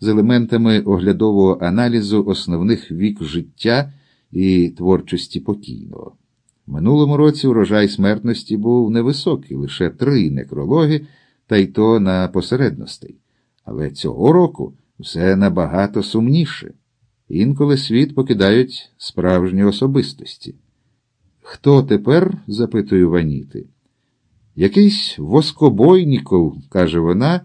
з елементами оглядового аналізу основних вік життя і творчості покійного. Минулому році урожай смертності був невисокий, лише три некрологи, та й то на посередностей. Але цього року все набагато сумніше. Інколи світ покидають справжні особистості. Хто тепер? запитую Ваніти. Якийсь воскобойніков, каже вона,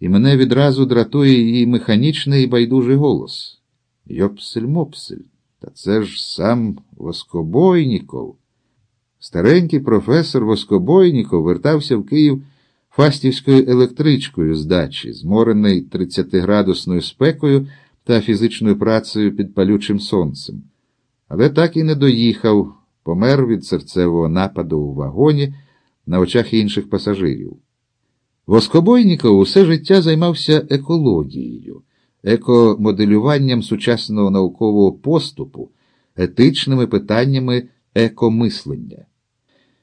і мене відразу дратує її механічний і байдужий голос. Йопсель-мопсель, та це ж сам Воскобойніков. Старенький професор Воскобойніков вертався в Київ фастівською електричкою з дачі, зморений 30-градусною спекою та фізичною працею під палючим сонцем. Але так і не доїхав, помер від серцевого нападу у вагоні на очах інших пасажирів. Воскобойніков усе життя займався екологією, екомоделюванням сучасного наукового поступу, етичними питаннями екомислення.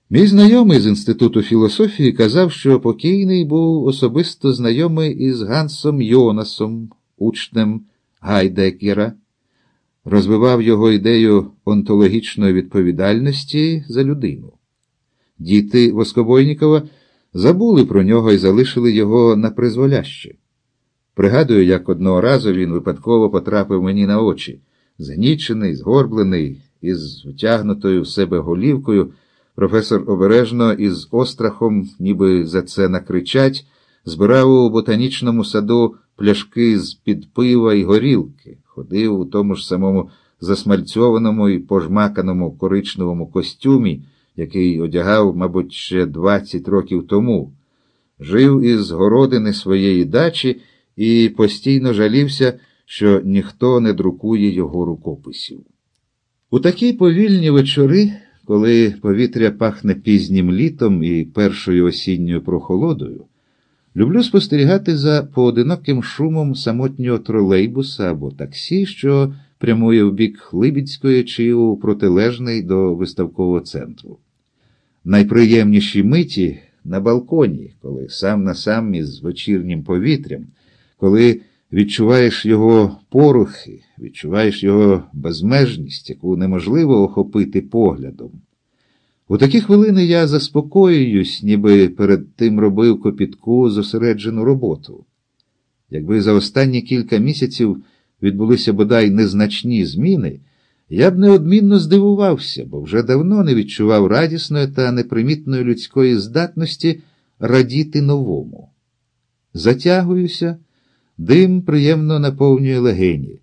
Мій знайомий з Інституту філософії казав, що покійний був особисто знайомий із Гансом Йонасом, учнем Гайдекера, розвивав його ідею онтологічної відповідальності за людину. Діти Воскобойнікова забули про нього і залишили його на призволяще. Пригадую, як одного разу він випадково потрапив мені на очі, згнічений, згорблений, із втягнутою в себе голівкою. Професор обережно із острахом, ніби за це накричать, збирав у ботанічному саду пляшки з під пива і горілки, ходив у тому ж самому засмальцьованому і пожмаканому коричневому костюмі, який одягав, мабуть, ще 20 років тому, жив із городини своєї дачі і постійно жалівся, що ніхто не друкує його рукописів. У такі повільні вечори коли повітря пахне пізнім літом і першою осінньою прохолодою, люблю спостерігати за поодиноким шумом самотнього тролейбуса або таксі, що прямує в бік Либідської чи у протилежний до виставкового центру. Найприємніші миті на балконі, коли сам на сам із вечірнім повітрям, коли відчуваєш його порухи, відчуваєш його безмежність, яку неможливо охопити поглядом. У такі хвилини я заспокоююсь, ніби перед тим робив копітку зосереджену роботу. Якби за останні кілька місяців відбулися бодай незначні зміни, я б неодмінно здивувався, бо вже давно не відчував радісної та непримітної людської здатності радіти новому. Затягуюся. Дим приємно наповнює легені.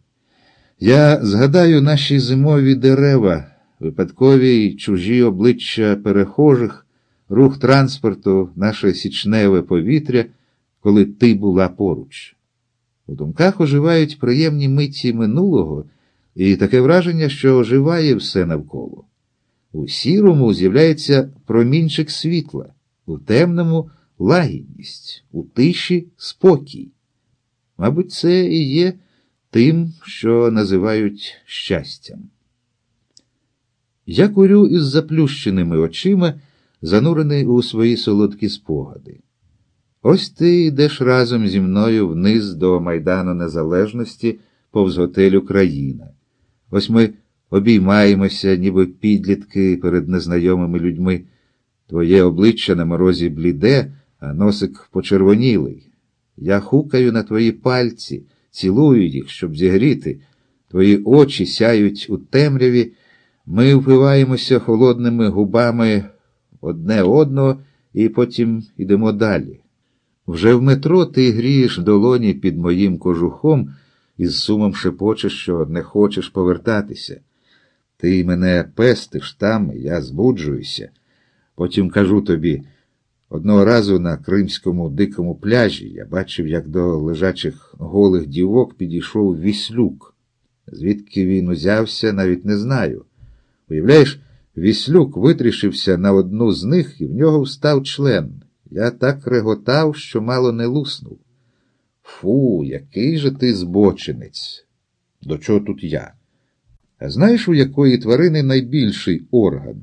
Я згадаю наші зимові дерева, випадкові й чужі обличчя перехожих, рух транспорту, наше січневе повітря, коли ти була поруч. У думках оживають приємні миті минулого і таке враження, що оживає все навколо. У сірому з'являється промінчик світла, у темному лагідність, у тиші спокій. Мабуть, це і є тим, що називають щастям. Я курю із заплющеними очима, занурений у свої солодкі спогади. Ось ти йдеш разом зі мною вниз до Майдану Незалежності повз готель Україна. Ось ми обіймаємося, ніби підлітки перед незнайомими людьми. Твоє обличчя на морозі бліде, а носик почервонілий. Я хукаю на твої пальці, цілую їх, щоб зігріти. Твої очі сяють у темряві. Ми впиваємося холодними губами одне одного і потім йдемо далі. Вже в метро ти грієш долоні під моїм кожухом і з сумом шепочеш, що не хочеш повертатися. Ти мене пестиш там, я збуджуюся. Потім кажу тобі. Одного разу на кримському дикому пляжі я бачив, як до лежачих голих дівок підійшов віслюк. Звідки він узявся, навіть не знаю. Уявляєш, віслюк витрішився на одну з них, і в нього встав член. Я так реготав, що мало не луснув. Фу, який же ти збочинець. До чого тут я? А знаєш, у якої тварини найбільший орган?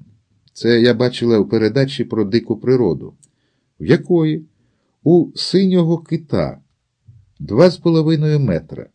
Це я бачила в передачі про дику природу. В якої? У синього кита. два з половиною метра.